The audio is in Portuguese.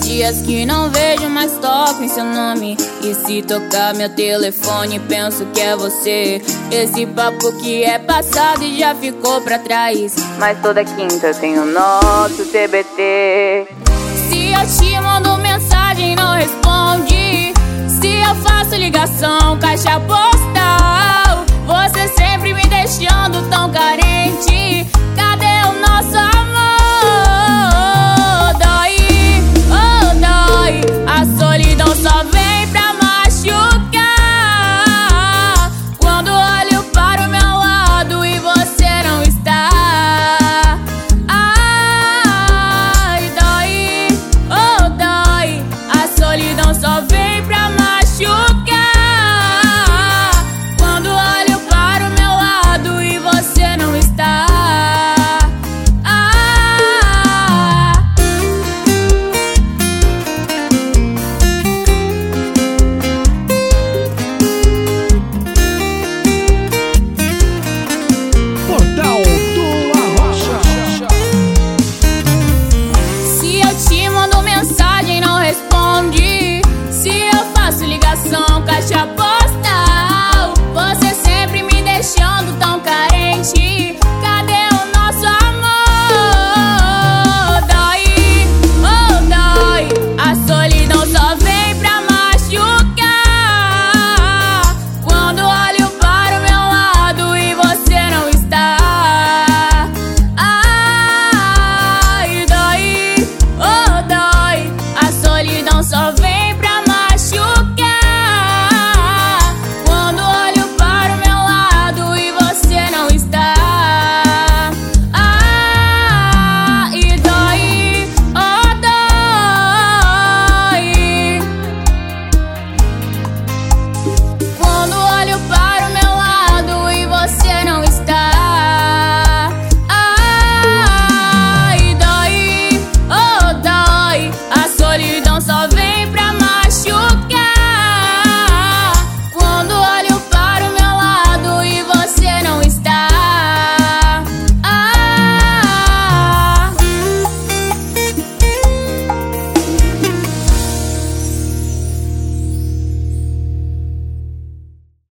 Dias que não vejo, mas toco em seu nome. E se tocar meu telefone, penso que é você. Esse papo que é passado e já ficou pra trás. Mas toda quinta tem o nosso TBT. Se eu te mando mensagem, não responde. Se eu faço ligação, caixa postal. Você sempre me deixando tão carente. vem pra machucar. Quando olho para o meu lado e você não está. Ah. Portal do La Rocha. Se eu te mando mensagem, não responde.